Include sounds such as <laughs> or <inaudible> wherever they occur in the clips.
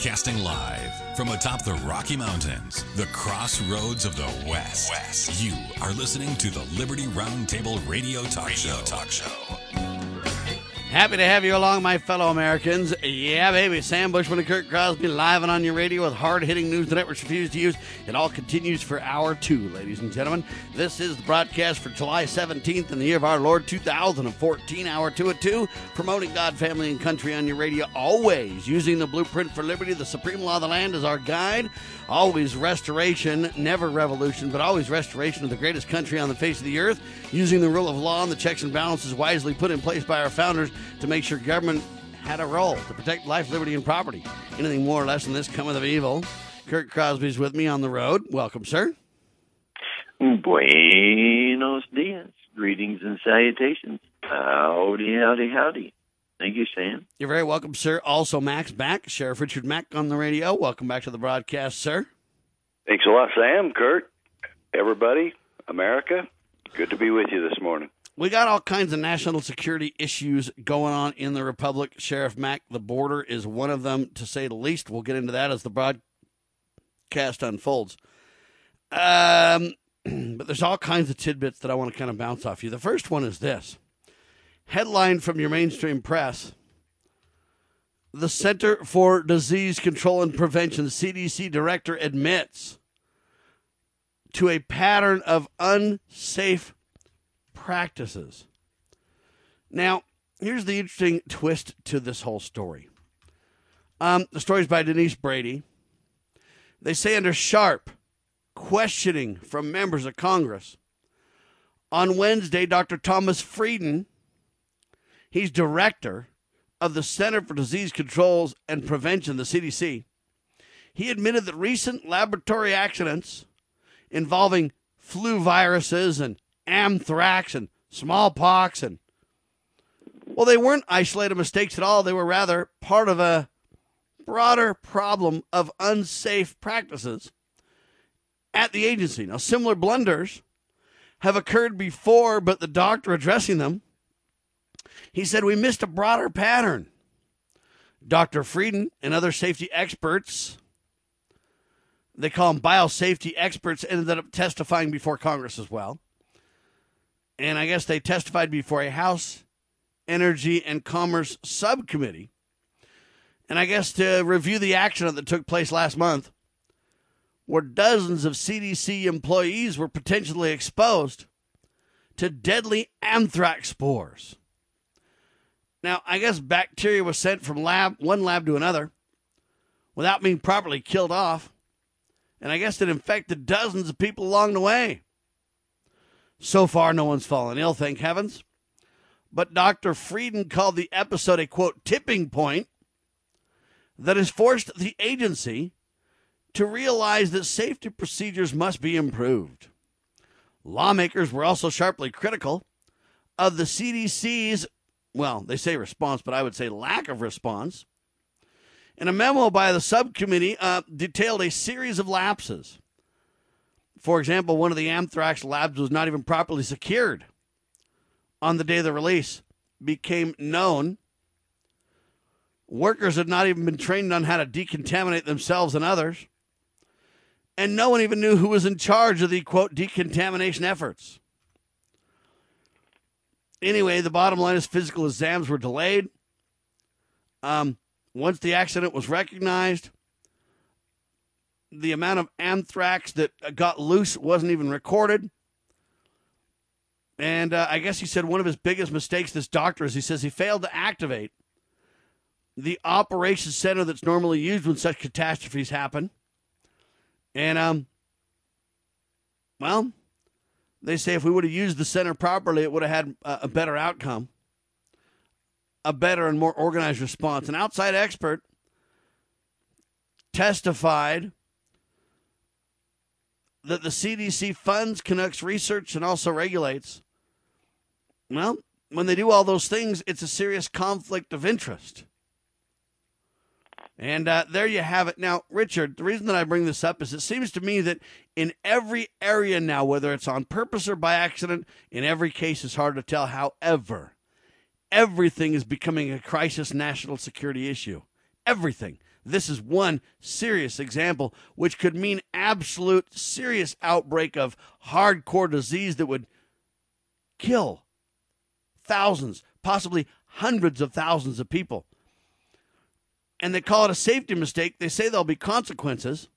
Broadcasting live from atop the Rocky Mountains, the crossroads of the West. West. You are listening to the Liberty Roundtable Radio Talk Radio Show. Talk Show. Happy to have you along, my fellow Americans. Yeah, baby. Sam Bushman and Kurt Crosby live and on your radio with hard hitting news the networks refuse to use. It all continues for hour two, ladies and gentlemen. This is the broadcast for July 17th in the year of our Lord 2014, hour two at two, promoting God, family, and country on your radio, always using the blueprint for liberty, the supreme law of the land, as our guide. Always restoration, never revolution, but always restoration of the greatest country on the face of the earth, using the rule of law and the checks and balances wisely put in place by our founders to make sure government had a role to protect life, liberty, and property. Anything more or less than this cometh of evil. Kurt Crosby's with me on the road. Welcome, sir. Buenos dias. Greetings and salutations. Howdy, howdy, howdy. Thank you, Sam. You're very welcome, sir. Also, Mack's back. Sheriff Richard Mack on the radio. Welcome back to the broadcast, sir. Thanks a lot, Sam, Kurt, everybody, America. Good to be with you this morning. We got all kinds of national security issues going on in the Republic. Sheriff Mack, the border is one of them, to say the least. We'll get into that as the broadcast unfolds. Um, <clears throat> but there's all kinds of tidbits that I want to kind of bounce off you. The first one is this headline from your mainstream press The Center for Disease Control and Prevention, CDC director, admits to a pattern of unsafe practices. Now, here's the interesting twist to this whole story. Um, the story is by Denise Grady. They say under sharp questioning from members of Congress, on Wednesday, Dr. Thomas Frieden, he's director of the Center for Disease Controls and Prevention, the CDC, he admitted that recent laboratory accidents involving flu viruses and anthrax and smallpox and well they weren't isolated mistakes at all. They were rather part of a broader problem of unsafe practices at the agency. Now similar blunders have occurred before but the doctor addressing them he said we missed a broader pattern dr frieden and other safety experts they call them biosafety experts ended up testifying before congress as well and I guess they testified before a House Energy and Commerce subcommittee. And I guess to review the accident that took place last month, where dozens of CDC employees were potentially exposed to deadly anthrax spores. Now, I guess bacteria was sent from lab one lab to another without being properly killed off. And I guess it infected dozens of people along the way. So far, no one's fallen ill, thank heavens. But Dr. Frieden called the episode a quote tipping point that has forced the agency to realize that safety procedures must be improved. Lawmakers were also sharply critical of the CDC's, well, they say response, but I would say lack of response. In a memo by the subcommittee, uh, detailed a series of lapses for example, one of the anthrax labs was not even properly secured on the day of the release. Became known. Workers had not even been trained on how to decontaminate themselves and others. And no one even knew who was in charge of the quote decontamination efforts. Anyway, the bottom line is physical exams were delayed. Um, once the accident was recognized, the amount of anthrax that got loose wasn't even recorded. And uh, I guess he said one of his biggest mistakes, this doctor, is he says he failed to activate the operations center that's normally used when such catastrophes happen. And, um, well, they say if we would have used the center properly, it would have had a, better outcome, a better and more organized response. An outside expert testified that the CDC funds, conducts research, and also regulates, well, when they do all those things, it's a serious conflict of interest. And uh, there you have it. Now, Richard, the reason that I bring this up is it seems to me that in every area now, whether it's on purpose or by accident, in every case it's hard to tell. However, everything is becoming a crisis national security issue. Everything. This is one serious example, which could mean absolute serious outbreak of hardcore disease that would kill thousands, possibly hundreds of thousands of people. And they call it a safety mistake. They say there'll be consequences.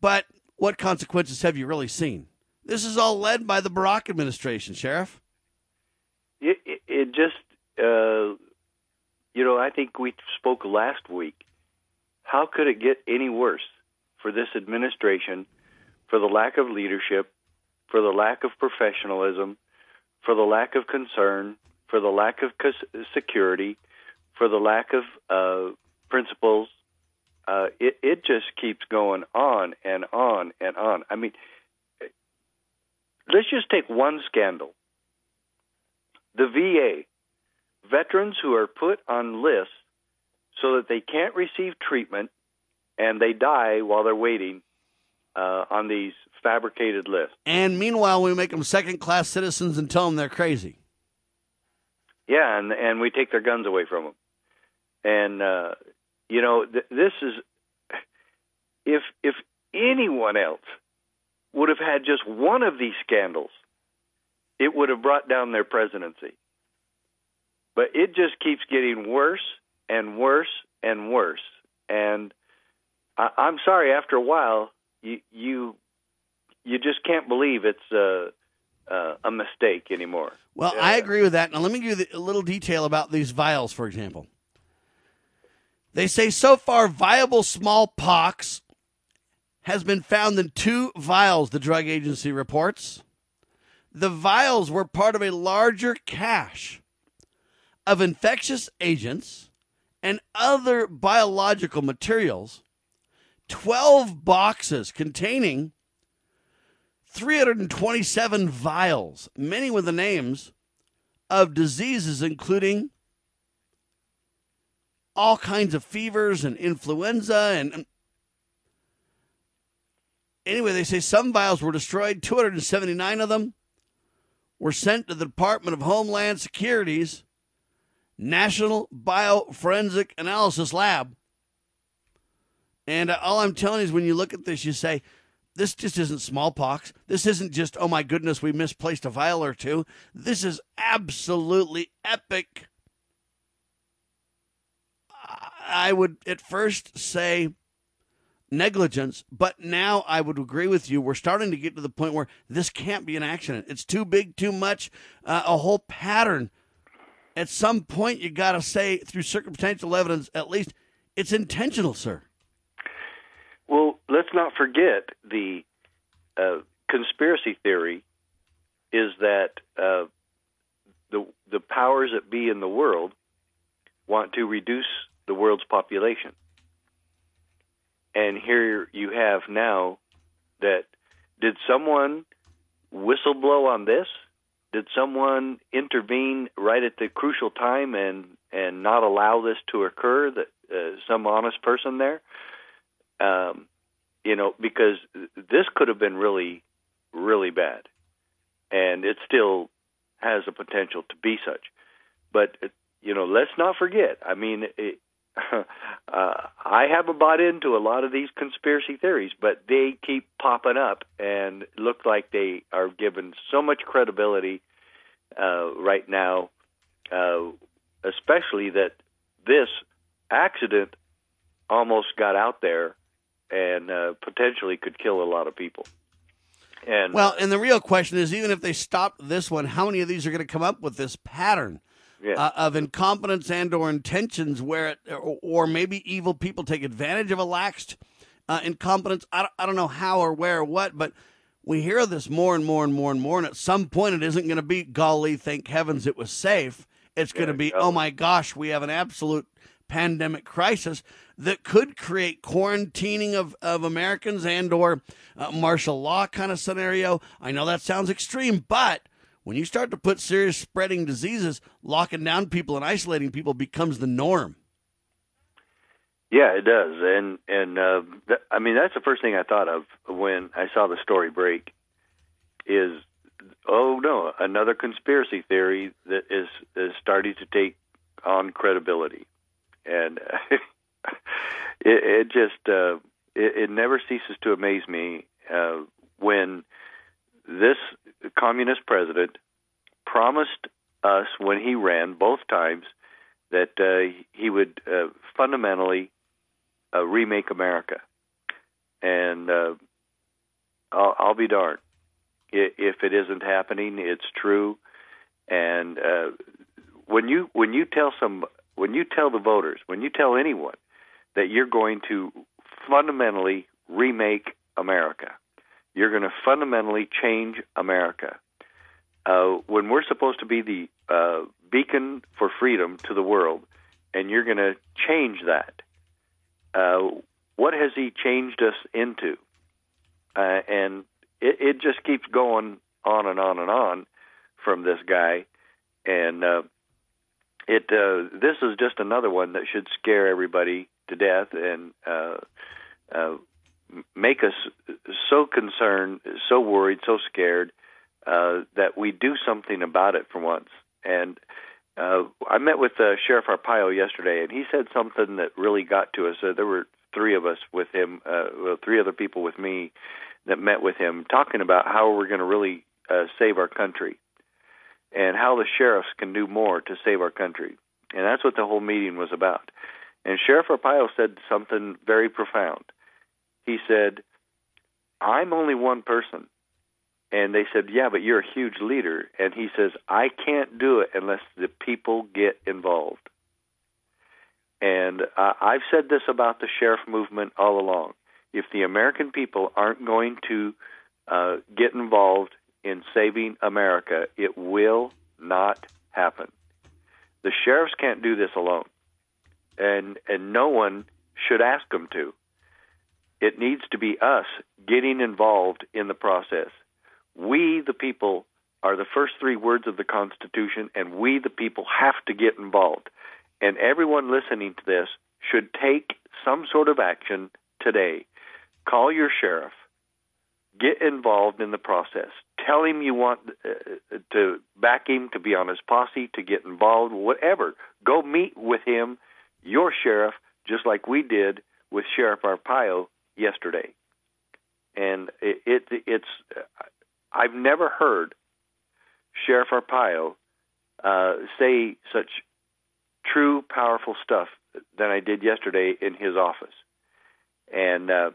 But what consequences have you really seen? This is all led by the Barack administration, Sheriff. It, it, it just, uh, you know, I think we spoke last week. How could it get any worse for this administration, for the lack of leadership, for the lack of professionalism, for the lack of concern, for the lack of security, for the lack of uh, principles? Uh, it, it just keeps going on and on and on. I mean, let's just take one scandal. The VA, veterans who are put on lists so that they can't receive treatment and they die while they're waiting uh, on these fabricated lists. And meanwhile, we make them second class citizens and tell them they're crazy. Yeah, and and we take their guns away from them. And uh, you know, th- this is if if anyone else would have had just one of these scandals, it would have brought down their presidency. But it just keeps getting worse and worse and worse. And I, I'm sorry, after a while, you you you just can't believe it's a uh, a mistake anymore. Well, I agree with that. Now, let me give you a little detail about these vials, for example. They say so far, viable smallpox has been found in two vials, the drug agency reports. The vials were part of a larger cache of infectious agents and other biological materials. 12 boxes containing 327 vials, many with the names of diseases, including all kinds of fevers and influenza. And anyway, they say some vials were destroyed, 279 of them were sent to the Department of Homeland Security's National Bioforensic Analysis Lab. And uh, all I'm telling you is when you look at this, you say, this just isn't smallpox. This isn't just, oh my goodness, we misplaced a vial or two. This is absolutely epic. I would at first say negligence, but now I would agree with you. We're starting to get to the point where this can't be an accident. It's too big, too much, uh, a whole pattern. At some point, you got to say, through circumstantial evidence, at least, it's intentional, sir. Well, let's not forget the uh, conspiracy theory is that uh, the the powers that be in the world want to reduce the world's population. And here you have now that did someone whistleblow on this? Did someone intervene right at the crucial time and and not allow this to occur? That uh, some honest person there, um, you know, because this could have been really, really bad, and it still has a potential to be such. But you know, let's not forget. I mean, it, <laughs> uh, I haven't bought into a lot of these conspiracy theories, but they keep popping up and look like they are given so much credibility uh, right now, uh, especially that this accident almost got out there and uh, potentially could kill a lot of people. And well, and the real question is, even if they stop this one, how many of these are going to come up with this pattern? Yeah. Uh, of incompetence and or intentions where it, or, or, maybe evil people take advantage of a laxed uh, incompetence I don't, I don't know how or where or what but we hear this more and more and more and more and at some point it isn't going to be golly thank heavens it was safe it's going to be oh my gosh we have an absolute pandemic crisis that could create quarantining of, of Americans and or uh, martial law kind of scenario. I know that sounds extreme, but when you start to put serious spreading diseases, locking down people and isolating people becomes the norm. Yeah, it does, and and uh, th- I mean that's the first thing I thought of when I saw the story break. Is oh no, another conspiracy theory that is is starting to take on credibility, and <laughs> it, it just uh, it, it never ceases to amaze me uh, when this communist president promised us when he ran both times that uh, he would uh, fundamentally uh, remake America, and uh, I'll, I'll be darned if it isn't happening. It's true, and uh, when you when you tell some when you tell the voters when you tell anyone that you're going to fundamentally remake America, you're going to fundamentally change America. Uh, when we're supposed to be the uh, beacon for freedom to the world, and you're going to change that. Uh, what has he changed us into? Uh, and it, it just keeps going on and on and on from this guy, and uh, it uh, this is just another one that should scare everybody to death and uh, uh, make us so concerned, so worried, so scared uh, that we do something about it for once. And uh, I met with uh, Sheriff Arpaio yesterday, and he said something that really got to us. Uh, there were three of us with him, uh, well, three other people with me that met with him, talking about how we're going to really uh, save our country and how the sheriffs can do more to save our country. And that's what the whole meeting was about. And Sheriff Arpaio said something very profound. He said, I'm only one person. And they said, Yeah, but you're a huge leader. And he says, I can't do it unless the people get involved. And uh, I've said this about the sheriff movement all along. If the American people aren't going to uh, get involved in saving America, it will not happen. The sheriffs can't do this alone, and and no one should ask them to. It needs to be us getting involved in the process. We, the people, are the first three words of the Constitution, and we, the people, have to get involved. And everyone listening to this should take some sort of action today. Call your sheriff. Get involved in the process. Tell him you want uh, to back him to be on his posse, to get involved, whatever. Go meet with him, your sheriff, just like we did with Sheriff Arpaio yesterday. And it, it it's I've never heard Sheriff Arpaio uh, say such true, powerful stuff than I did yesterday in his office. And uh,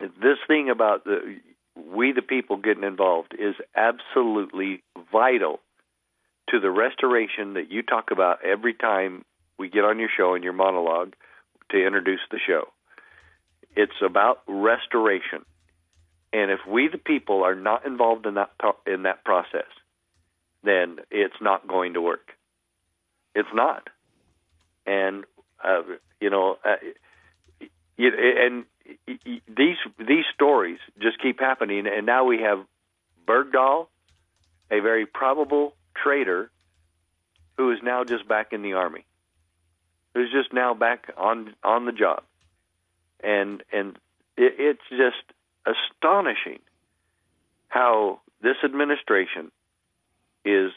this thing about the we the people getting involved is absolutely vital to the restoration that you talk about every time we get on your show in your monologue to introduce the show. It's about restoration. And if we, the people, are not involved in that in that process, then it's not going to work. It's not. And uh, you know, uh, and these these stories just keep happening. And now we have Bergdahl, a very probable traitor, who is now just back in the army, who's just now back on on the job, and and it, it's just astonishing how this administration is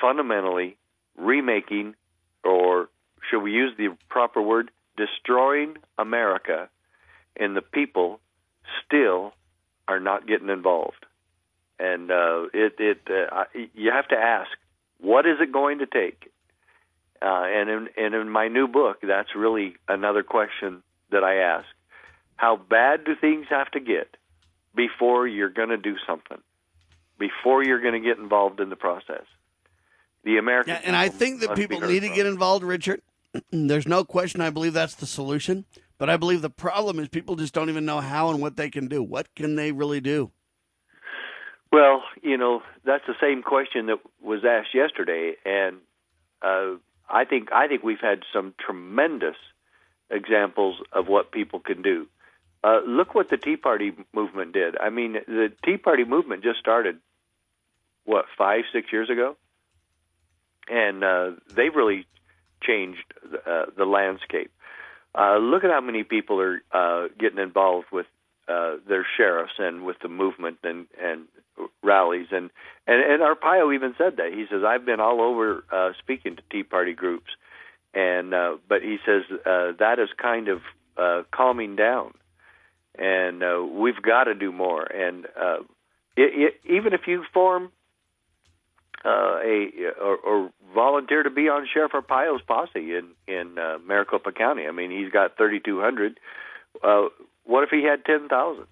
fundamentally remaking, or should we use the proper word, destroying America, and the people still are not getting involved. And uh, it, it, uh, you have to ask, what is it going to take? Uh, and in, and in my new book, that's really another question that I ask how bad do things have to get before you're going to do something? Before you're going to get involved in the process? The American. Yeah, and I think that people need to get involved, Richard. <clears throat> There's no question. I believe that's the solution. But I believe the problem is people just don't even know how and what they can do. What can they really do? Well, you know, that's the same question that was asked yesterday, and uh, I think I think we've had some tremendous examples of what people can do. Uh, look what the Tea Party movement did. I mean, the Tea Party movement just started, what, five, six years ago? And uh, they've really changed uh, the landscape. Uh, look at how many people are uh, getting involved with uh, their sheriffs and with the movement and, and rallies. And, and, and Arpaio even said that. He says, I've been all over uh, speaking to Tea Party groups. And uh, but he says uh, that is kind of uh, calming down, and uh, we've got to do more. And uh, it, it, even if you form uh, a or, or volunteer to be on Sheriff Arpaio's posse in in uh, Maricopa County, I mean he's got 3,200. Uh, what if he had 10,000?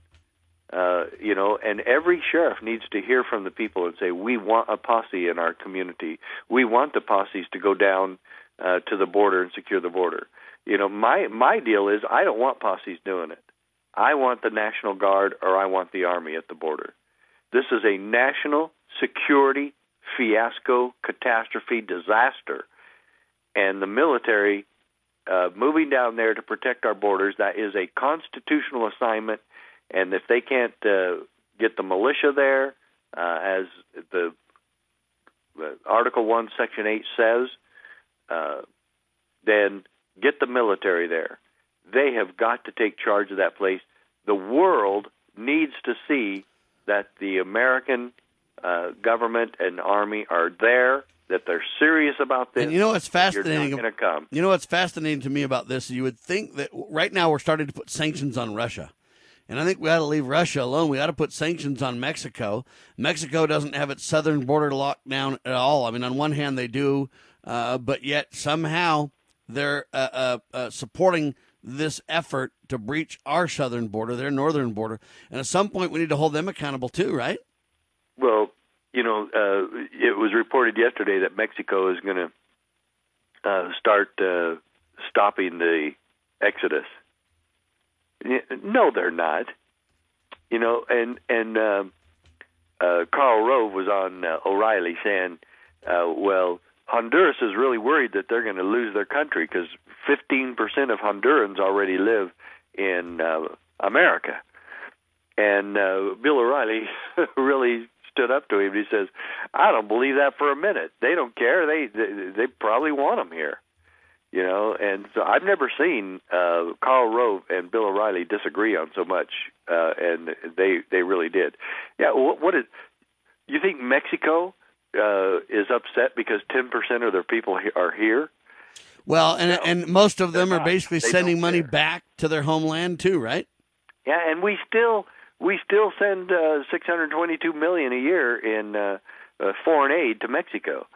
Uh, you know, and every sheriff needs to hear from the people and say, "We want a posse in our community. We want the posses to go down uh, to the border and secure the border." You know, my my deal is I don't want posses doing it. I want the National Guard or I want the Army at the border. This is a national security fiasco, catastrophe, disaster, and the military uh, moving down there to protect our borders. That is a constitutional assignment and if they can't uh, get the militia there, uh, as the uh, Article One, Section Eight says, uh, then get the military there. They have got to take charge of that place. The world needs to see that the American uh, government and army are there, that they're serious about this. And you know what's fascinating? You're not come. You know what's fascinating to me about this? You would think that right now we're starting to put sanctions on Russia. And I think we ought to leave Russia alone. We ought to put sanctions on Mexico. Mexico doesn't have its southern border locked down at all. I mean, on one hand, they do, uh, but yet somehow they're uh, uh, uh supporting this effort to breach our southern border, their northern border. And at some point, we need to hold them accountable too, right? Well, you know, uh, it was reported yesterday that Mexico is going to uh, start stopping the exodus no, they're not. You know, and and uh, Karl Rove was on O'Reilly saying, "Well, Honduras is really worried that they're going to lose their country because 15% of Hondurans already live in uh, America." And uh, Bill O'Reilly <laughs> really stood up to him. He says, "I don't believe that for a minute. They don't care. They they, they probably want them here." you know. And so I've never seen uh, Karl Rove and Bill O'Reilly disagree on so much, uh, and they they really did. Yeah, what, what is? You think Mexico uh, is upset because ten percent of their people he- are here? Well, and no, and most of them are not. basically They sending money care. back to their homeland too, right? Yeah, and we still we still send uh, 622 million a year in uh, uh, foreign aid to Mexico,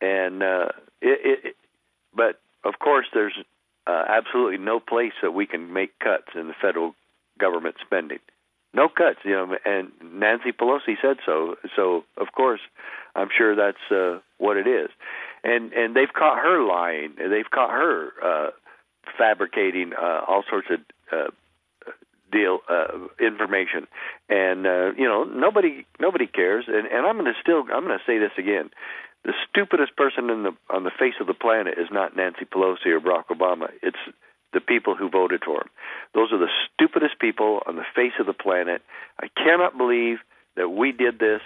and uh, it, it, but of course, there's uh, absolutely no place that we can make cuts in the federal government spending. No cuts, you know, and Nancy Pelosi said so. So, of course, I'm sure that's uh, what it is. And and they've caught her lying. They've caught her uh, fabricating uh, all sorts of uh, deal uh, information. And uh, you know, nobody nobody cares. And and I'm going to still I'm going to say this again the stupidest person in the on the face of the planet is not Nancy Pelosi or Barack Obama. It's the people who voted for him. Those are the stupidest people on the face of the planet. I cannot believe that we did this,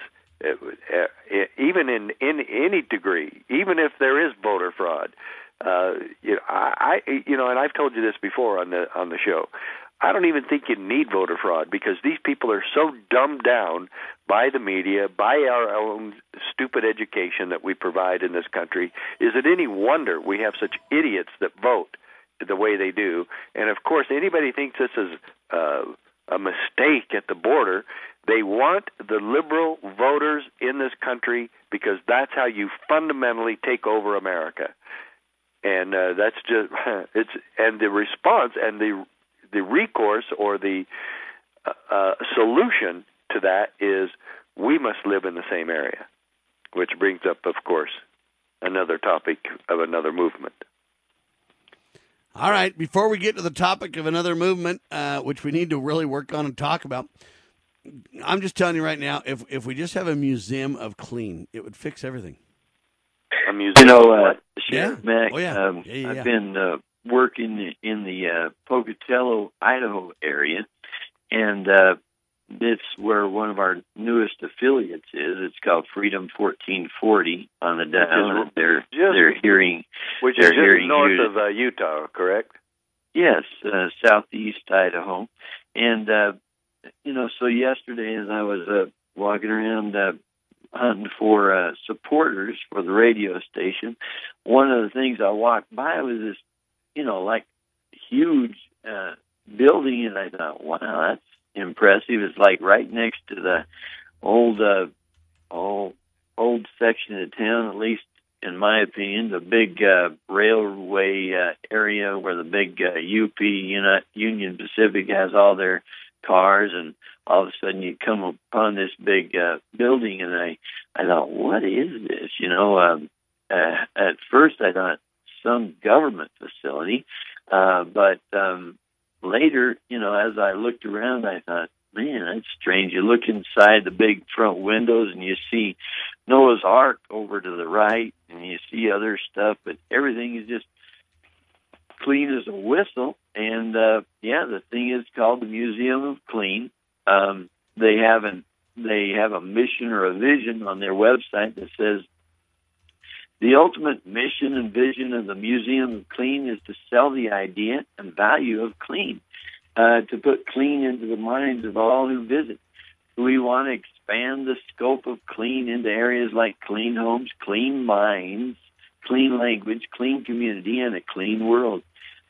uh, uh, even in in any degree, even if there is voter fraud. Uh, you know, I, I, you know, and I've told you this before on the on the show. I don't even think you need voter fraud because these people are so dumbed down by the media, by our own stupid education that we provide in this country. Is it any wonder we have such idiots that vote the way they do? And of course, anybody thinks this is uh, a mistake at the border. They want the liberal voters in this country because that's how you fundamentally take over America. And uh, that's just <laughs> it's and the response and the the recourse or the uh, uh, solution to that is we must live in the same area, which brings up, of course, another topic of another movement. All right. Before we get to the topic of another movement, uh, which we need to really work on and talk about, I'm just telling you right now, if if we just have a museum of clean, it would fix everything. A museum You know, uh. Sheriff Yeah. Mack, Oh, yeah. um, Yeah, yeah, yeah. I've been uh, working in the uh, Pocatello, Idaho area, and uh, it's where one of our newest affiliates is. It's called Freedom 1440 on the and They're just- they're hearing which is they're just hearing north of uh, Utah, correct? Yes, uh, southeast Idaho, and uh, you know, so yesterday as I was uh, walking around uh, hunting for uh, supporters for the radio station, one of the things I walked by was this, you know, like huge uh, building, and I thought, wow, that's impressive. It's like right next to the old, uh, old, old section of town, at least in my opinion, the big uh, railway uh, area where the big uh, UP you know, Union Pacific has all their cars, and all of a sudden you come upon this big uh, building, and I I thought, what is this? You know, um, uh, at first I thought some government facility, uh, but um, later, you know, as I looked around, I thought, man, that's strange. You look inside the big front windows and you see Noah's Ark over to the right, and you see other stuff, but everything is just clean as a whistle. And uh, yeah, the thing is called the Museum of Clean. Um, they have an they have a mission or a vision on their website that says the ultimate mission and vision of the Museum of Clean is to sell the idea and value of clean, uh, to put clean into the minds of all who visit. We want to expand the scope of clean into areas like clean homes, clean minds, clean language, clean community, and a clean world.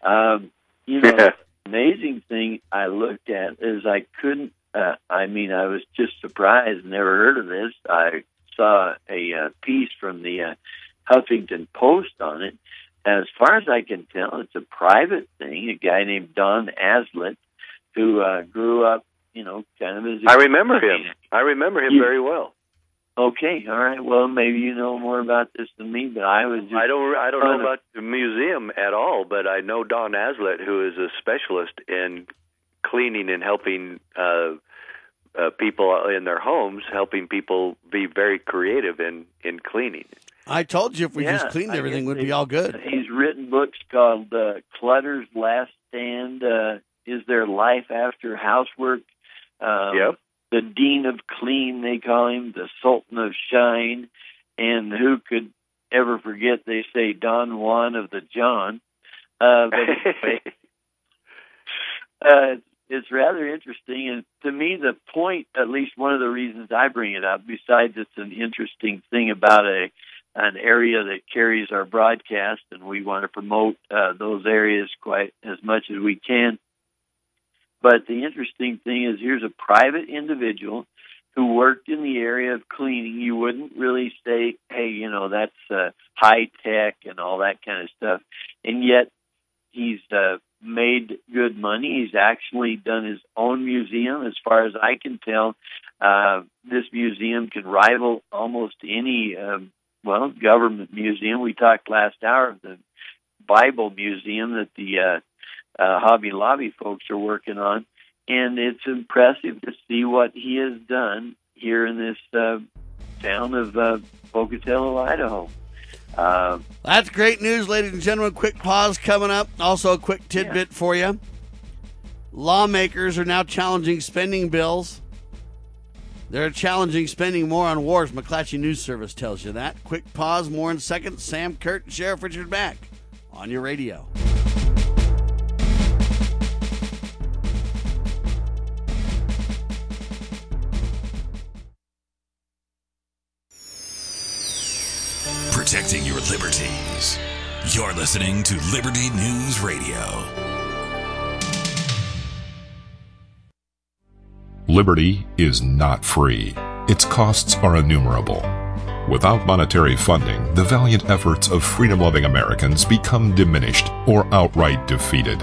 Um, you know, amazing thing I looked at is I couldn't. Uh, I mean, I was just surprised. Never heard of this. I saw a uh, piece from the uh, Huffington Post on it. As far as I can tell, it's a private thing. A guy named Don Aslett, who uh, grew up, you know, kind of as. I remember him. I remember him you, very well. Okay, all right. Well, maybe you know more about this than me, but I was. I don't. I don't know about the museum at all, but I know Don Aslett, who is a specialist in cleaning and helping uh, uh, people in their homes, helping people be very creative in in cleaning. I told you if we yeah, just cleaned everything, would be all good. He's written books called uh, "Clutter's Last Stand." Uh, is there life after housework? Um, yep the Dean of Clean, they call him, the Sultan of Shine, and who could ever forget, they say, Don Juan of the John. Uh, but anyway, <laughs> uh, it's rather interesting. And to me, the point, at least one of the reasons I bring it up, besides it's an interesting thing about a an area that carries our broadcast, and we want to promote uh, those areas quite as much as we can. But the interesting thing is here's a private individual who worked in the area of cleaning. You wouldn't really say, hey, you know, that's uh, high tech and all that kind of stuff. And yet he's uh, made good money. He's actually done his own museum. As far as I can tell, uh, this museum can rival almost any, um, well, government museum. We talked last hour of the Bible Museum that the uh, uh, Hobby Lobby folks are working on, and it's impressive to see what he has done here in this uh, town of uh, Pocatello, Idaho. Uh, That's great news, ladies and gentlemen. Quick pause coming up. Also, a quick tidbit yeah. for you. Lawmakers are now challenging spending bills. They're challenging spending more on wars. McClatchy News Service tells you that. Quick pause, more in a second. Sam Kurt and Sheriff Richard back on your radio. protecting your liberties. You're listening to Liberty News Radio. Liberty is not free. Its costs are innumerable. Without monetary funding, the valiant efforts of freedom loving Americans become diminished or outright defeated.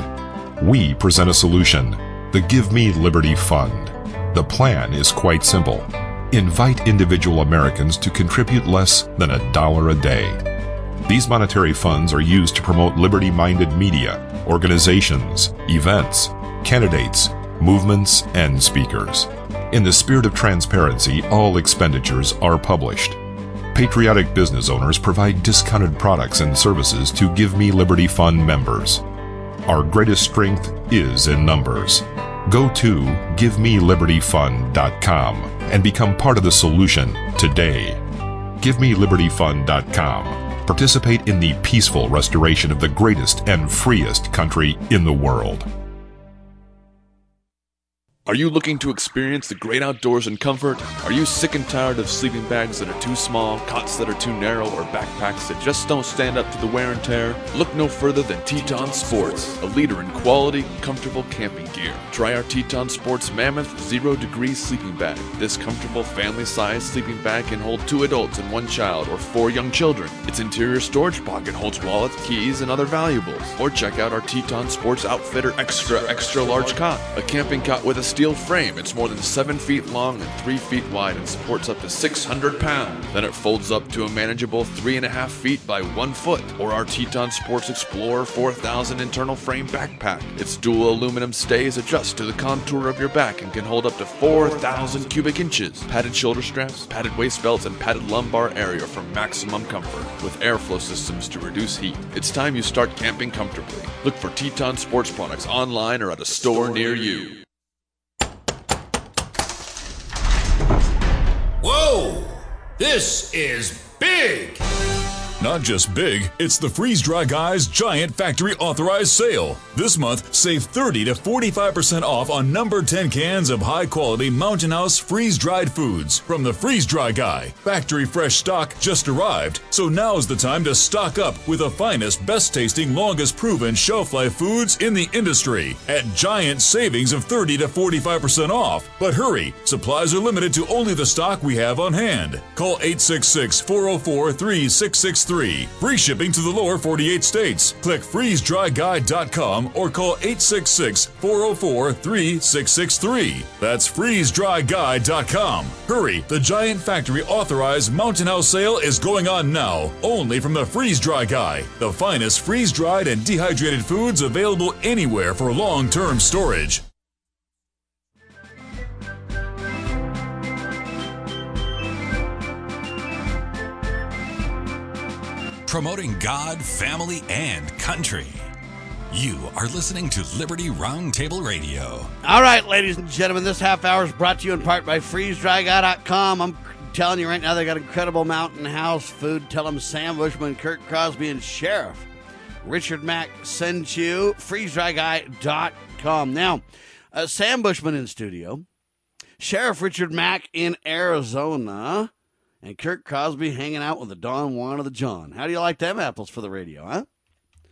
We present a solution the Give Me Liberty Fund. The plan is quite simple invite individual Americans to contribute less than a dollar a day. These monetary funds are used to promote liberty minded media, organizations, events, candidates, movements, and speakers. In the spirit of transparency, all expenditures are published. Patriotic business owners provide discounted products and services to Give Me Liberty Fund members. Our greatest strength is in numbers. Go to GiveMeLibertyFund.com and become part of the solution today. GiveMeLibertyFund.com. Participate in the peaceful restoration of the greatest and freest country in the world. Are you looking to experience the great outdoors in comfort? Are you sick and tired of sleeping bags that are too small, cots that are too narrow, or backpacks that just don't stand up to the wear and tear? Look no further than Teton Sports, a leader in quality, comfortable camping gear. Try our Teton Sports Mammoth Zero Degree Sleeping Bag. This comfortable family sized sleeping bag can hold two adults and one child, or four young children. Its interior storage pocket holds wallets, keys, and other valuables. Or check out our Teton Sports Outfitter Extra Extra Large Cot, a camping cot with a steel frame. It's more than 7 feet long and 3 feet wide and supports up to 600 pounds. Then it folds up to a manageable 3.5 feet by 1 foot. Or our Teton Sports Explorer 4000 internal frame backpack. Its dual aluminum stays adjust to the contour of your back and can hold up to 4,000 cubic inches. Padded shoulder straps, padded waist belts, and padded lumbar area for maximum comfort with airflow systems to reduce heat. It's time you start camping comfortably. Look for Teton Sports products online or at a store near you. This is big! Not just big, it's the Freeze Dry Guys Giant Factory Authorized Sale. This month, save 30 to 45% off on number 10 cans of high quality Mountain House freeze dried foods from the Freeze Dry Guy. Factory fresh stock just arrived, so now's the time to stock up with the finest, best tasting, longest proven shelf life foods in the industry at giant savings of 30 to 45% off. But hurry, supplies are limited to only the stock we have on hand. Call 866 404 3663. Free shipping to the lower 48 states. Click freezedryguy.com or call 866 404 3663. That's freezedryguy.com. Hurry, the Giant Factory authorized Mountain House sale is going on now, only from the Freeze Dry Guy, the finest freeze dried and dehydrated foods available anywhere for long term storage. Promoting God, family, and country. You are listening to Liberty Roundtable Radio. All right, ladies and gentlemen, this half hour is brought to you in part by FreezeDryGuy.com. I'm telling you right now, they got incredible mountain house food. Tell them Sam Bushman, Kurt Crosby, and Sheriff Richard Mack sent you. FreezeDryGuy.com. Now, uh, Sam Bushman in studio, Sheriff Richard Mack in Arizona, and Kurt Crosby hanging out with the Don Juan of the John. How do you like them apples for the radio, huh?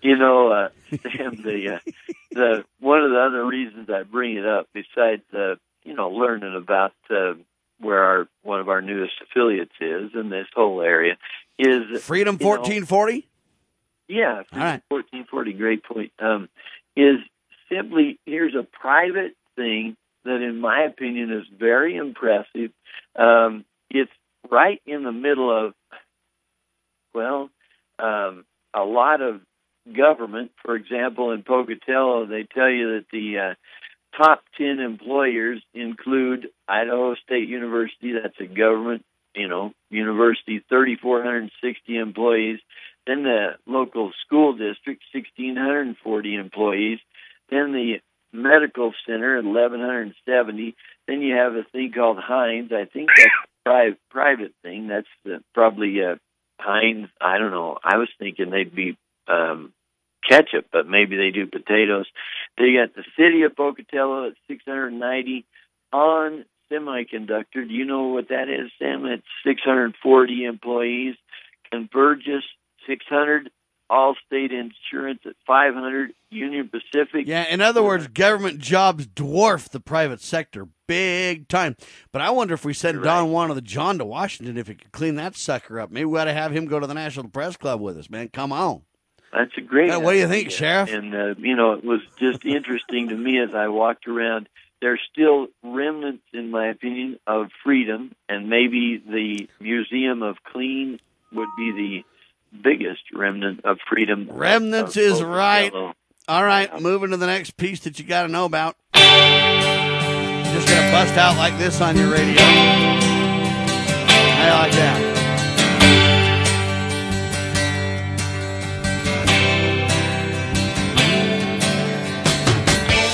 You know, uh, <laughs> Sam, the uh, the one of the other reasons I bring it up, besides uh, you know learning about uh, where our one of our newest affiliates is in this whole area, is Freedom fourteen forty. Yeah, right. fourteen forty. Great point. Um, is simply here's a private thing that, in my opinion, is very impressive. Um, it's right in the middle of, well, um, a lot of government. For example, in Pocatello, they tell you that the uh, top 10 employers include Idaho State University, that's a government, you know, university, 3,460 employees. Then the local school district, 1,640 employees. Then the medical center, 1,170. Then you have a thing called Heinz. I think that's private, private thing. That's the, probably uh, Heinz. I don't know. I was thinking they'd be um, ketchup, but maybe they do potatoes. They got the city of Pocatello at 690 ON Semiconductor. Do you know what that is, Sam? It's 640 employees. Convergys 600. Allstate Insurance at 500. Union Pacific. Yeah, in other words, government jobs dwarf the private sector big time. But I wonder if we send You're Don right. Juan of the John to Washington, if he could clean that sucker up. Maybe we ought to have him go to the National Press Club with us, man. Come on. That's a great. Yeah, what do you think. Sheriff? And uh, you know, it was just interesting to me as I walked around. There's still remnants, in my opinion, of freedom, and maybe the Museum of Clean would be the biggest remnant of freedom. Remnants of is right. Pocatello. All right, moving to the next piece that you got to know about. Just gonna bust out like this on your radio. How you like that?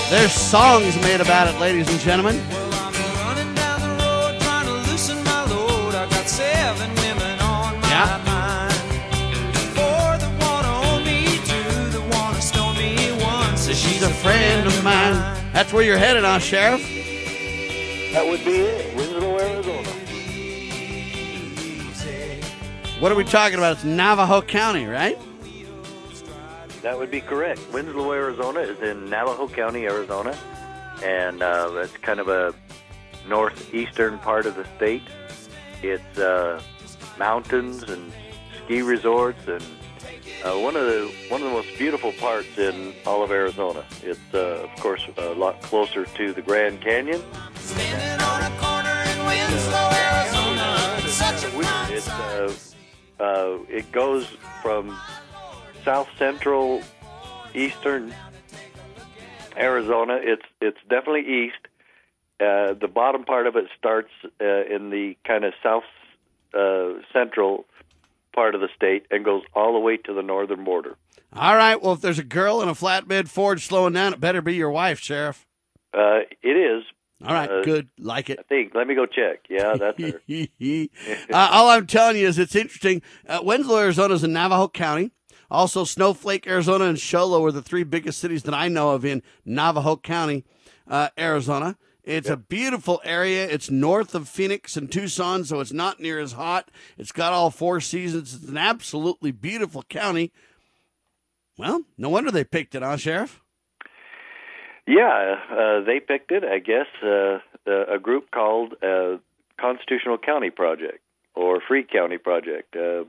There's songs made about it, ladies and gentlemen. Well, friend of mine. That's where you're headed, huh, Sheriff? That would be it. Winslow, Arizona. What are we talking about? It's Navajo County, right? That would be correct. Winslow, Arizona is in Navajo County, Arizona, and uh, that's kind of a northeastern part of the state. It's uh, mountains and ski resorts, and uh, one of the one of the most beautiful parts in all of Arizona. It's uh, of course a lot closer to the Grand Canyon. Standing on a corner in Winslow, Arizona. Such a sight. uh, uh, it goes from south central eastern Arizona. It's it's definitely east. Uh, the bottom part of it starts uh, in the kind of south uh, central part of the state and goes all the way to the northern border. All right. Well, if there's a girl in a flatbed Ford slowing down, it better be your wife, Sheriff. Uh, it is. All right. Uh, good. Like it. I think. Let me go check. Yeah, that's her. <laughs> uh, all I'm telling you is it's interesting. Uh, Winslow, Arizona is in Navajo County. Also, Snowflake, Arizona, and Show Low are the three biggest cities that I know of in Navajo County, uh, Arizona. It's a beautiful area. It's north of Phoenix and Tucson, so it's not near as hot. It's got all four seasons. It's an absolutely beautiful county. Well, no wonder they picked it, huh, Sheriff? Yeah, uh, they picked it. I guess uh, uh, a group called uh, Constitutional County Project or Free County Project. Uh,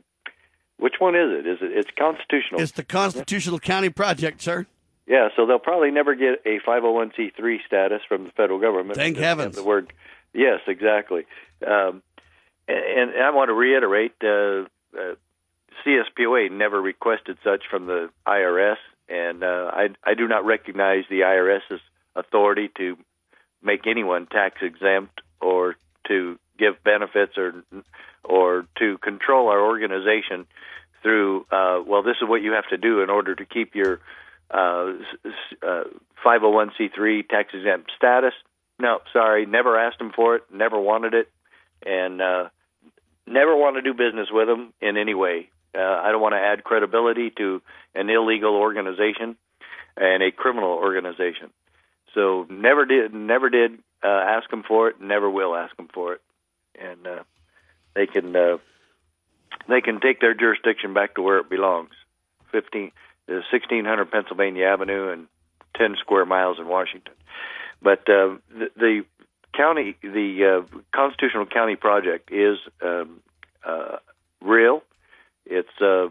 which one is it? Is it? It's constitutional. It's the Constitutional County Project, sir. Yeah, so they'll probably never get a 501c3 status from the federal government. Thank heavens. The word. Yes, exactly. Um, and, and I want to reiterate, uh, uh, CSPOA never requested such from the IRS, and uh, I, I do not recognize the IRS's authority to make anyone tax exempt or to give benefits or or to control our organization through uh, well this is what you have to do in order to keep your uh, uh, 501c3 tax exempt status. No sorry never asked them for it never wanted it and uh, never want to do business with them in any way. Uh, I don't want to add credibility to an illegal organization and a criminal organization. So never did never did uh, ask them for it never will ask them for it. And uh, they can uh, they can take their jurisdiction back to where it belongs. Fifteen, sixteen hundred Pennsylvania Avenue and ten square miles in Washington. But uh, the, the county, the uh, Constitutional County project is um, uh, real. It's uh,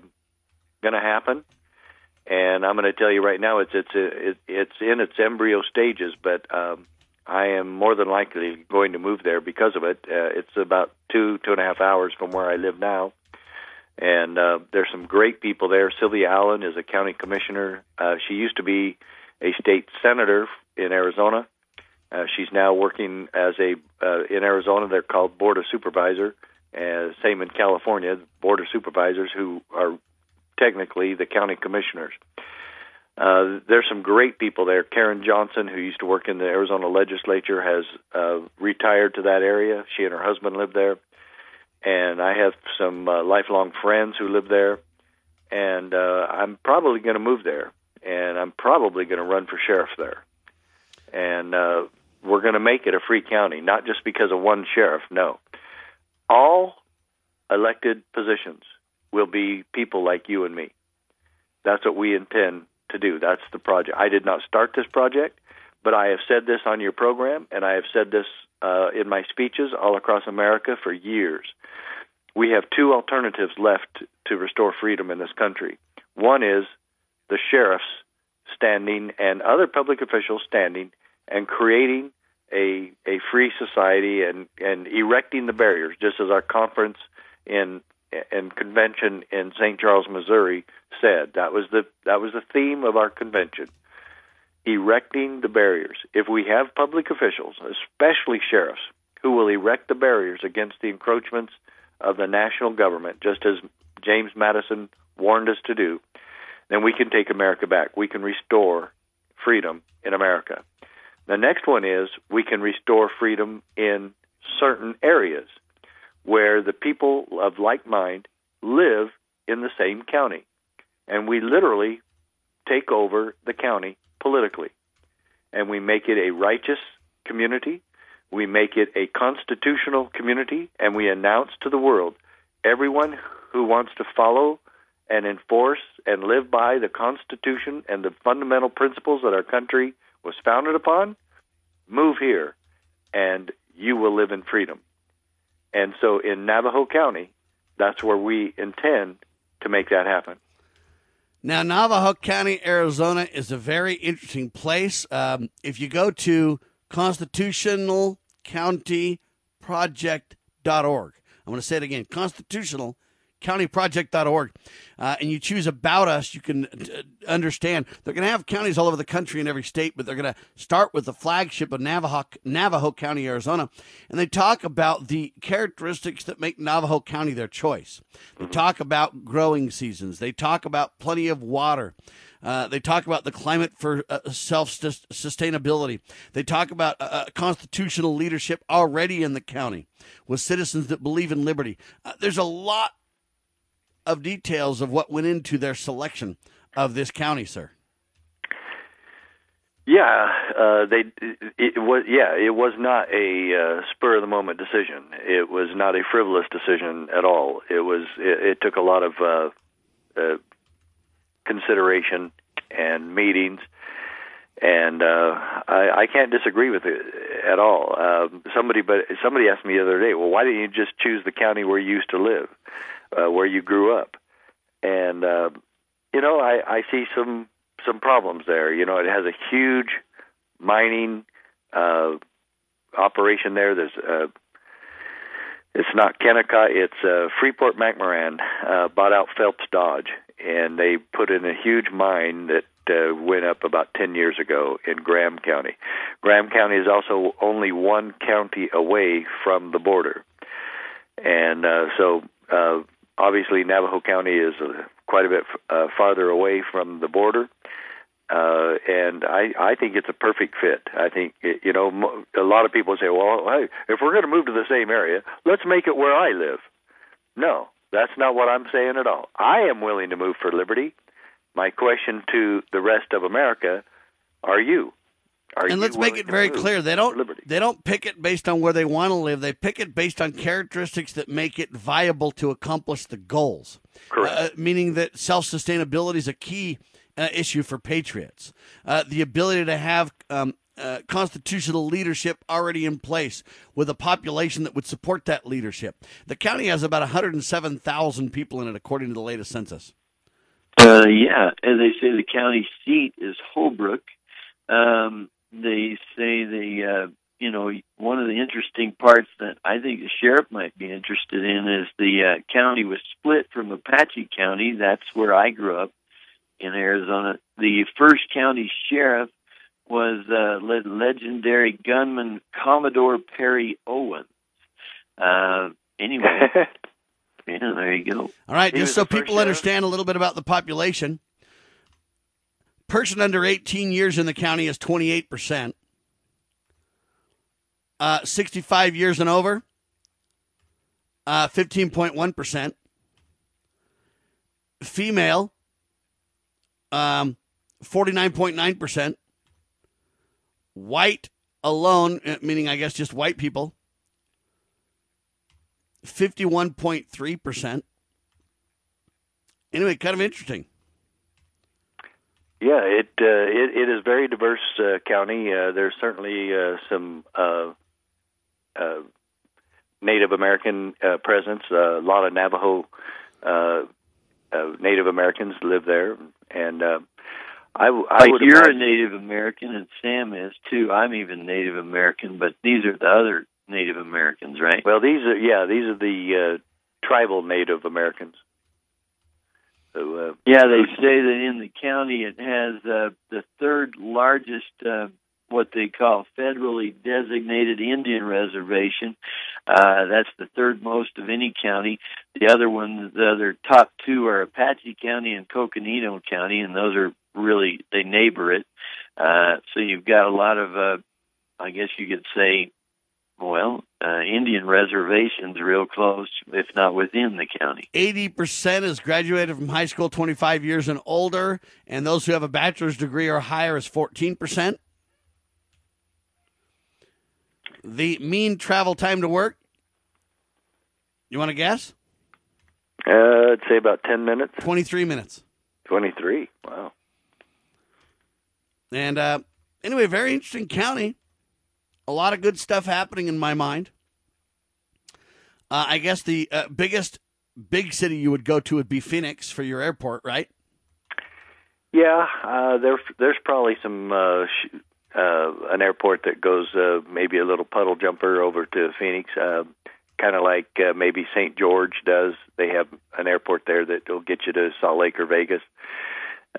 going to happen, and I'm going to tell you right now, it's it's it, it's in its embryo stages, but. Um, I am more than likely going to move there because of it. Uh, it's about two, two and a half hours from where I live now. And uh, there's some great people there. Sylvia Allen is a county commissioner. Uh, she used to be a state senator in Arizona. Uh, she's now working as a uh, in Arizona. They're called board of supervisor. Uh, same in California, board of supervisors who are technically the county commissioners. Uh, there's some great people there. Karen Johnson, who used to work in the Arizona legislature, has uh, retired to that area. She and her husband live there, and I have some uh, lifelong friends who live there. And uh, I'm probably going to move there, and I'm probably going to run for sheriff there. And uh, we're going to make it a free county, not just because of one sheriff. No, all elected positions will be people like you and me. That's what we intend to do. That's the project. I did not start this project, but I have said this on your program, and I have said this uh, in my speeches all across America for years. We have two alternatives left to restore freedom in this country. One is the sheriffs standing and other public officials standing and creating a a free society and and erecting the barriers, just as our conference in and convention in St. Charles, Missouri said. That was the that was the theme of our convention. Erecting the barriers. If we have public officials, especially sheriffs, who will erect the barriers against the encroachments of the national government, just as James Madison warned us to do, then we can take America back. We can restore freedom in America. The next one is we can restore freedom in certain areas where the people of like mind live in the same county. And we literally take over the county politically. And we make it a righteous community. we make it a constitutional community, and we announce to the world everyone who wants to follow and enforce and live by the Constitution and the fundamental principles that our country was founded upon, move here, and you will live in freedom. And so in Navajo County, that's where we intend to make that happen. Now, Navajo County, Arizona is a very interesting place. Um, if you go to constitutionalcountyproject.org, I'm going to say it again constitutional countyproject.org uh, and you choose about us you can uh, understand they're going to have counties all over the country in every state but they're going to start with the flagship of navajo, navajo county arizona and they talk about the characteristics that make navajo county their choice they talk about growing seasons they talk about plenty of water uh, they talk about the climate for uh, self sustainability. They talk about uh, uh, constitutional leadership already in the county with citizens that believe in liberty. Uh, there's a lot of details of what went into their selection of this county, sir. Yeah, uh, they it, was yeah it was not a uh, spur of the moment decision. It was not a frivolous decision at all. It was it, it took a lot of uh, uh, consideration and meetings, and uh, I, I can't disagree with it at all. Um, somebody but somebody asked me the other day, well, why didn't you just choose the county where you used to live, uh, where you grew up? And uh, you know, I, I see some some problems there. You know, it has a huge mining uh, operation there. There's uh, it's not Kennecott, it's uh, Freeport McMoran uh, bought out Phelps Dodge, and they put in a huge mine that uh, went up about 10 years ago in Graham County. Graham County is also only one county away from the border. And uh, so uh, obviously Navajo County is uh, quite a bit uh, farther away from the border. Uh, and I, I think it's a perfect fit. I think, it, you know, a lot of people say, well, hey, if we're going to move to the same area, let's make it where I live. No, that's not what I'm saying at all. I am willing to move for liberty. My question to the rest of America, are you? Are and let's make it very clear they don't liberty? they don't pick it based on where they want to live they pick it based on characteristics that make it viable to accomplish the goals Correct. uh, meaning that self-sustainability is a key uh, issue for patriots uh, the ability to have um, uh, constitutional leadership already in place with a population that would support that leadership. The county has about 107,000 people in it, according to the latest census. Uh, yeah, and they say the county seat is Holbrook. Um, they say the uh, you know one of the interesting parts that I think the sheriff might be interested in is the uh, county was split from Apache County. That's where I grew up in Arizona. The first county sheriff was uh, le- legendary gunman Commodore Perry Owens. Uh, anyway, <laughs> yeah, there you go. All right, He just so people sheriff? understand a little bit about the population. Person under 18 years in the county is 28%. Uh, 65 years and over, uh, 15.1%. Female, um, 49.9%. White alone, uh, meaning I guess just white people, 51.3%. Anyway, kind of interesting. Yeah, it uh, it, it is very diverse uh, county. Uh, there's certainly uh, some uh, uh, Native American uh, presence. Uh, a lot of Navajo uh, uh, Native Americans live there, and uh, I, w- I like would you're imagine, a Native American and Sam is too. I'm even Native American, but these are the other Native Americans, right? Well, these are yeah, these are the uh, tribal Native Americans. So uh, Yeah, they say that in the county it has uh, the third largest, uh, what they call federally designated Indian reservation. Uh, that's the third most of any county. The other one, the other top two are Apache County and Coconino County, and those are really they neighbor it. Uh, so you've got a lot of, uh, I guess you could say, well, uh, Indian reservations real close, if not within the county. 80% is graduated from high school 25 years and older, and those who have a bachelor's degree or higher is 14%. The mean travel time to work. You want to guess? Uh, I'd say about 10 minutes. 23 minutes. 23. Wow. And uh, anyway, very interesting county. A lot of good stuff happening in my mind. Uh, I guess the uh, biggest big city you would go to would be Phoenix for your airport, right? Yeah, uh, there, there's probably some uh, sh- uh, an airport that goes uh, maybe a little puddle jumper over to Phoenix, uh, kind of like uh, maybe St. George does. They have an airport there that will get you to Salt Lake or Vegas.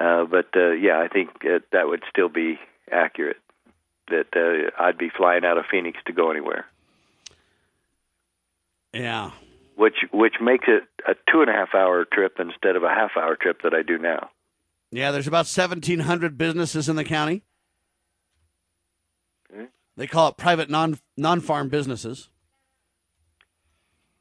Uh, but uh, yeah, I think uh, that would still be accurate. That uh, I'd be flying out of Phoenix to go anywhere, Yeah. which which makes it a two and a half hour trip instead of a half hour trip that I do now. Yeah, there's about 1,700 businesses in the county. Okay. They call it private non non farm businesses.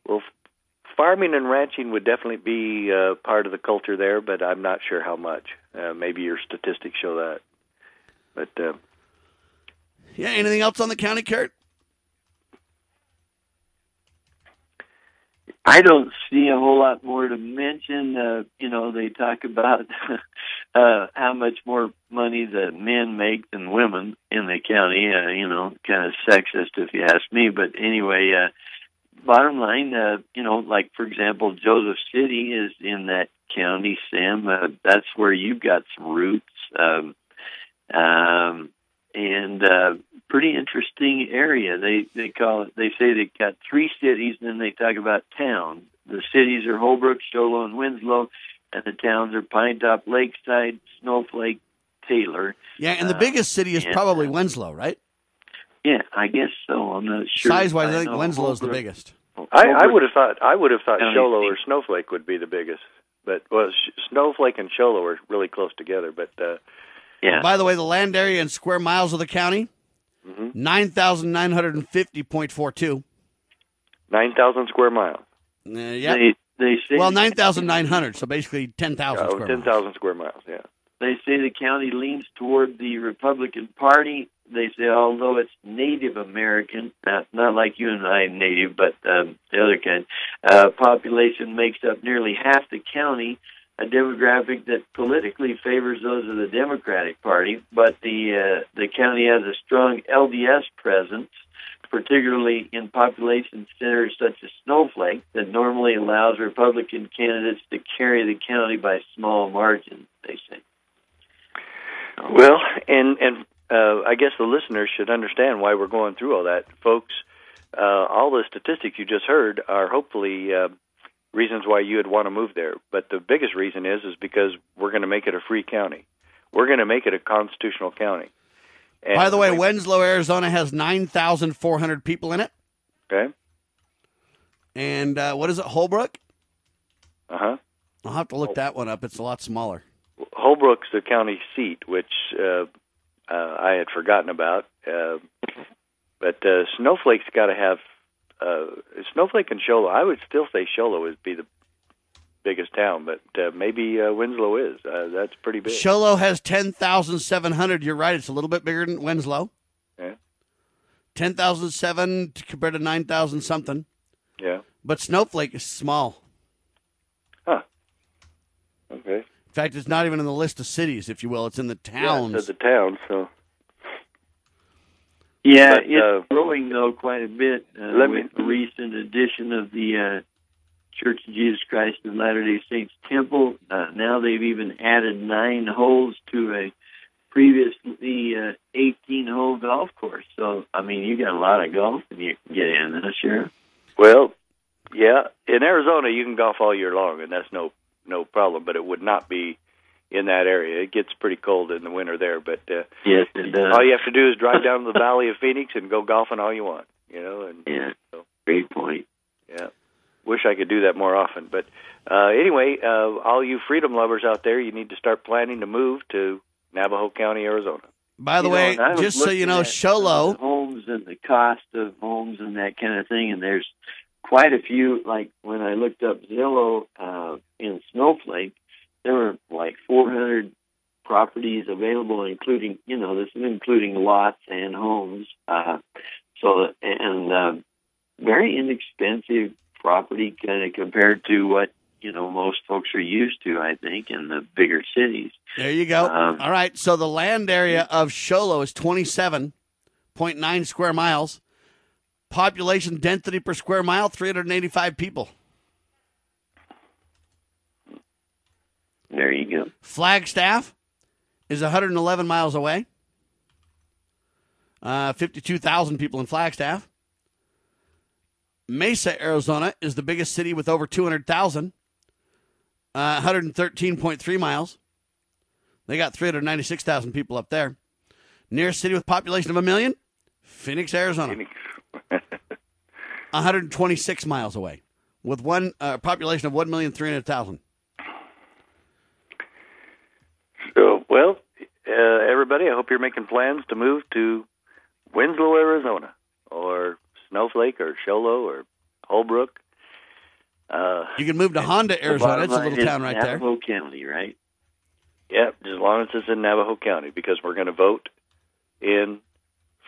Well, f- farming and ranching would definitely be uh, part of the culture there, but I'm not sure how much. Uh, maybe your statistics show that. But uh, Yeah. Anything else on the county, Kurt? I don't see a whole lot more to mention. Uh, you know, they talk about <laughs> uh, how much more money the men make than women in the county. Uh, you know, kind of sexist if you ask me. But anyway, uh, bottom line, uh, you know, like for example, Joseph City is in that county. Sam, uh, that's where you've got some roots. Um, um, and uh, pretty interesting area. They they call it. They say they got three cities, and then they talk about towns. The cities are Holbrook, Show Low, and Winslow, and the towns are Pinetop, Lakeside, Snowflake, Taylor. Yeah, and the Uh, biggest city is yeah. probably Winslow, right? Yeah, I guess so. I'm not sure. Size wise, I think know Winslow's the biggest. I, I would have thought I would have thought County Show Low or Snowflake would be the biggest. But well, Snowflake and Show Low are really close together. But uh, Yeah. By the way, the land area and square miles of the county, Mhm. 9,950.42. nine thousand square miles. Uh, yeah. They they say Well, 9,900, so basically 10,000 Oh, square ten miles. thousand square miles. Yeah. they say the county leans toward the Republican Party. They say although it's Native American, not not like you and I native, but um, the other kind, uh, population makes up nearly half the county. A demographic that politically favors those of the Democratic Party, but the uh, the county has a strong LDS presence, particularly in population centers such as Snowflake, that normally allows Republican candidates to carry the county by small margins. They say. Well, and and uh, I guess the listeners should understand why we're going through all that, folks. Uh, all the statistics you just heard are hopefully uh, reasons why you would want to move there. But the biggest reason is is because we're going to make it a free county. We're going to make it a constitutional county. And By the way, Winslow, Arizona has 9,400 people in it. okay, And uh, what is it, Holbrook? uh huh. I'll have to look that one up. It's a lot smaller. Holbrook's the county seat, which uh, uh, I had forgotten about. Uh, but uh, Snowflake's got to have uh, Snowflake and Show Low. I would still say Show Low would be the biggest town, but uh, maybe uh, Winslow is. Uh, that's pretty big. Show Low has 10,700. You're right. It's a little bit bigger than Winslow. Yeah. 10,007 compared to 9,000 something. yeah. But Snowflake is small. Huh. Okay. In fact, it's not even in the list of cities, if you will. It's in the towns. Yeah, the town. So Yeah, But, it's uh, growing though quite a bit uh, let me- with the recent addition of the uh, Church of Jesus Christ of Latter Day Saints temple. Uh, now they've even added nine holes to a previously uh, 18 hole golf course. So I mean, you got a lot of golf and you can get in, huh, sure. well, yeah. In Arizona, you can golf all year long, and that's no no problem. But it would not be in that area. It gets pretty cold in the winter there, but. Uh, Yes, it does. all you have to do is drive down to the Valley of Phoenix and go golfing all you want. You know, and yeah, so, great point. yeah, wish I could do that more often. But uh, anyway, uh, all you freedom lovers out there, you need to start planning to move to Navajo County, Arizona. By the You way, and I was just so you know, at some Show Low, homes and the cost of homes and that kind of thing, and there's quite a few. Like when I looked up Zillow uh, in Snowflake, there were like 400 properties available, including you know this is including lots and homes. Uh, so and uh, very inexpensive property kind of compared to what you know most folks are used to. I think in the bigger cities. There you go. Um, All right. So the land area of Show Low is 27.9 square miles. Population density per square mile, 385 people. There you go. Flagstaff is 111 miles away. Uh, 52,000 people in Flagstaff. Mesa, Arizona is the biggest city with over 200,000. Uh, 113.3 miles. They got 396,000 people up there. Nearest city with population of a million? Phoenix, Arizona. Phoenix. <laughs> 126 miles away with one uh, population of 1,300,000. So, well, uh, everybody, I hope you're making plans to move to Winslow, Arizona, or Snowflake, or Show Low, or Holbrook. Uh, You can move to Honda, Arizona. It's a little town right there. Navajo County, right? Yep, as long as it's in Navajo County, because we're going to vote in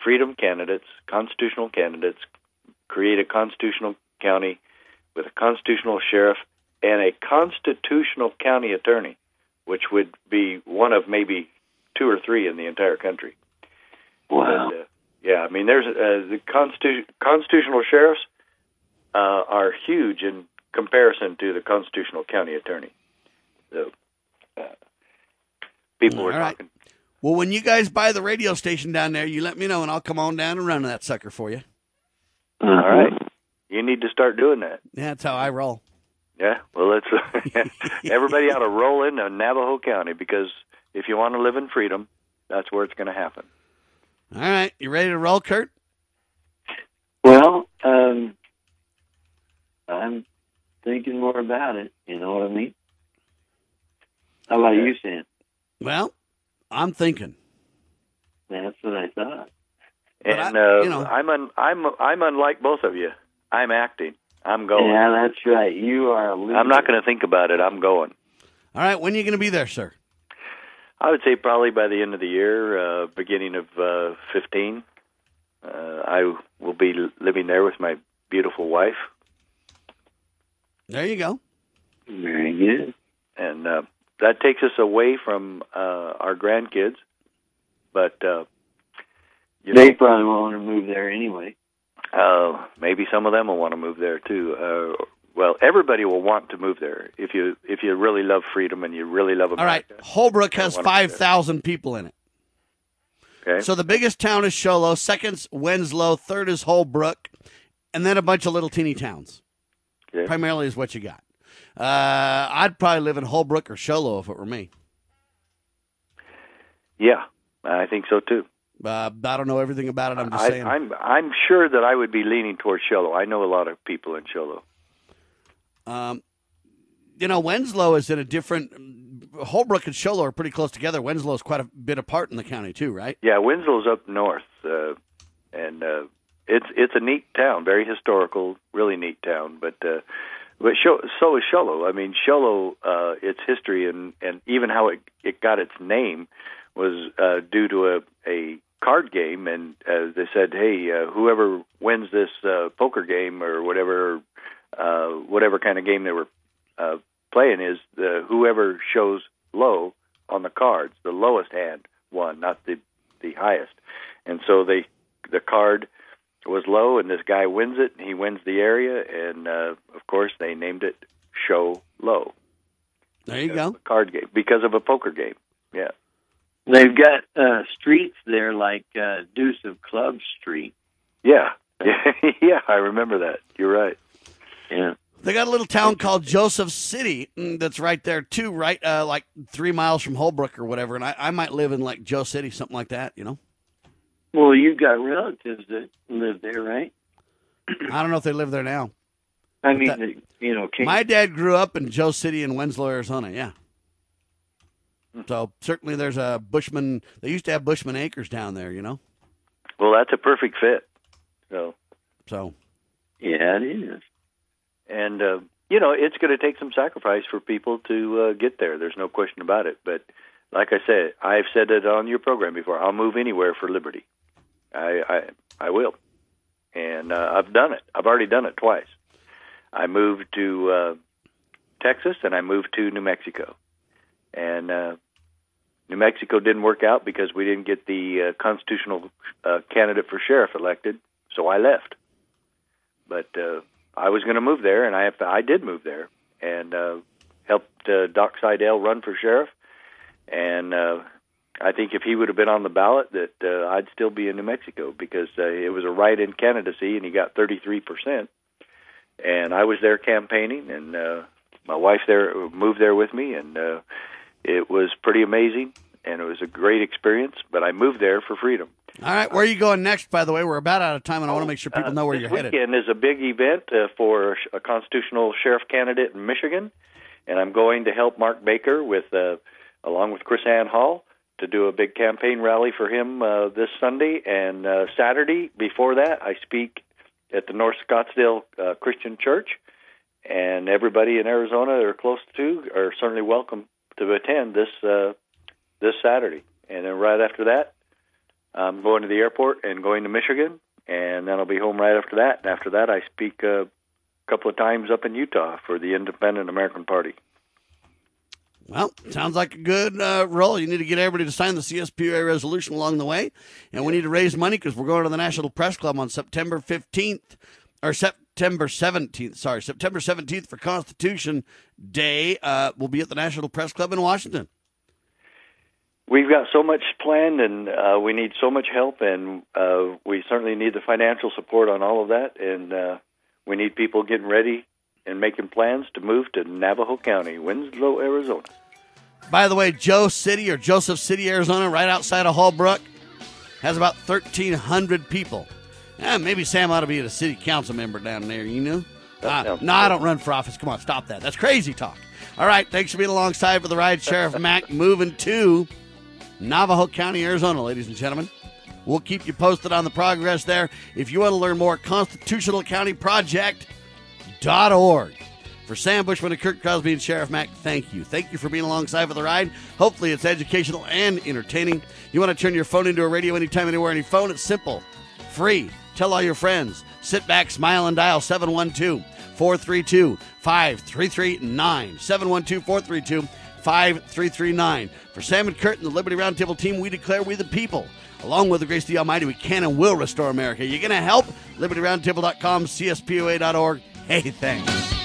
freedom candidates, constitutional candidates, create a constitutional county with a constitutional sheriff and a constitutional county attorney, which would be one of maybe two or three in the entire country. Wow. And, uh, yeah, I mean, there's uh, the constitu- constitutional sheriffs uh, are huge in comparison to the constitutional county attorney. So, uh, people were All right. talking. Well, when you guys buy the radio station down there, you let me know, and I'll come on down and run that sucker for you. All right, you need to start doing that. Yeah, that's how I roll. Yeah, well, let's <laughs> <laughs> everybody ought to roll into Navajo County because if you want to live in freedom, that's where it's going to happen. All right, you ready to roll, Kurt? Well, um, I'm thinking more about it. You know what I mean? How about you, Sam? Well, I'm thinking. That's what I thought. But And I- uh, you know- I'm un, I'm I'm unlike both of you. I'm acting. I'm going. Yeah, that's right. You are a leader. I'm not going to think about it. I'm going. All right, when are you going to be there, sir? I would say probably by the end of the year, uh, beginning of uh, 15. Uh, I will be living there with my beautiful wife, There you go. Very good. and uh, that takes us away from uh, our grandkids. But uh, you They know, probably want to move there anyway. Uh, maybe some of them will want to move there too. Uh, well, everybody will want to move there if you if you really love freedom and you really love America. All right, Holbrook has there. 5,000 people in it. Okay. So the biggest town is Show Low, second's Winslow, third is Holbrook, and then a bunch of little teeny towns. Okay. Primarily is what you got. Uh, I'd probably live in Holbrook or Show Low if it were me. yeah, I think so too. Uh, I don't know everything about it. I'm just I, saying. I'm I'm sure that I would be leaning towards Show Low. I know a lot of people in Show Low. Um, you know, Winslow is in a different. Holbrook and Show are pretty close together. Winslow is quite a bit apart in the county too, right? Yeah, Winslow's up north, uh, and uh, it's it's a neat town, very historical, really neat town. But uh, but Sho- so is Show Low. I mean, Show Low, uh, its history and and even how it it got its name was uh, due to a a card game, and uh, they said, hey, uh, whoever wins this uh, poker game or whatever uh, whatever kind of game they were uh, playing is the whoever shows low on the cards, the lowest hand won, not the the highest. And so they the card was low, and this guy wins it. And he wins the area, and uh, of course they named it Show Low. There you go. Card game because of a poker game. Yeah. They've got uh, streets there like uh, Deuce of Club Street. Yeah. <laughs> yeah, I remember that. You're right. Yeah. They got a little town called Joseph City mm, that's right there too, right? Uh, like three miles from Holbrook or whatever. And I, I might live in like Joe City, something like that. You know, Well, you've got relatives that live there, right? <clears throat> I don't know if they live there now. I mean, That- you know, King, My dad grew up in Joe City in Winslow, Arizona. Yeah. So certainly there's a Bushman. They used to have Bushman Acres down there. You know, Well, that's a perfect fit. So, so yeah, it is. and uh, you know, it's going to take some sacrifice for people to uh, get there. There's no question about it. But like I said, I've said it on your program before. I'll move anywhere for liberty. I I, I will. and uh, I've done it. I've already done it twice. I moved to uh, Texas and I moved to New Mexico, and uh, New Mexico didn't work out because we didn't get the uh, constitutional uh, candidate for sheriff elected, so I left. But uh, I was going to move there, and I have, I did move there, and uh, helped uh, Doc Seidel run for sheriff, and uh, I think if he would have been on the ballot, that uh, I'd still be in New Mexico because uh, it was a write-in candidacy, and he got 33 percent. And I was there campaigning, and uh, my wife there moved there with me, and uh, it was pretty amazing, and it was a great experience. But I moved there for freedom. All right, where are you going next? By the way, we're about out of time, and I want to make sure people Uh, know where this you're headed. weekend is a big event uh, for a a constitutional sheriff candidate in Michigan, and I'm going to help Mark Baker with, uh, along with KrisAnne Hall, to do a big campaign rally for him uh, this Sunday and uh, Saturday. Before that, I speak at the North Scottsdale uh, Christian Church, and everybody in Arizona or close to are certainly welcome to attend this uh, this Saturday. And then right after that, I'm going to the airport and going to Michigan, and then I'll be home right after that. And after that, I speak a couple of times up in Utah for the Independent American Party. Well, sounds like a good uh, role. You need to get everybody to sign the CSPOA resolution along the way. And we need to raise money because we're going to the National Press Club on September 15th, or September 17th. Sorry, September 17th for Constitution Day. Uh, we'll be at the National Press Club in Washington. We've got so much planned, and uh, we need so much help, and uh, we certainly need the financial support on all of that. And uh, we need people getting ready and making plans to move to Navajo County, Winslow, Arizona. By the way, Joe City or Joseph City, Arizona, right outside of Holbrook, has about 1,300 people. Eh, maybe Sam ought to be a city council member down there, you know? Uh, no, I don't run for office. Come on, stop that. That's crazy talk. All right, thanks for being alongside for the ride, Sheriff <laughs> Mack, moving to Navajo County, Arizona, ladies and gentlemen. We'll keep you posted on the progress there. If you want to learn more, constitutionalcountyproject.org. For Sam Bushman and Kurt Crosby and Sheriff Mack, thank you. Thank you for being alongside for the ride. Hopefully, it's educational and entertaining. You want to turn your phone into a radio anytime, anywhere, any phone? It's simple, free. Tell all your friends. Sit back, smile, and dial 712 432 5339. 712 432 5339. For Sam and Kurt and the Liberty Roundtable team, we declare we the people. Along with the grace of the Almighty, we can and will restore America. You're going to help? LibertyRoundtable.com, CSPOA.org. Hey, thanks.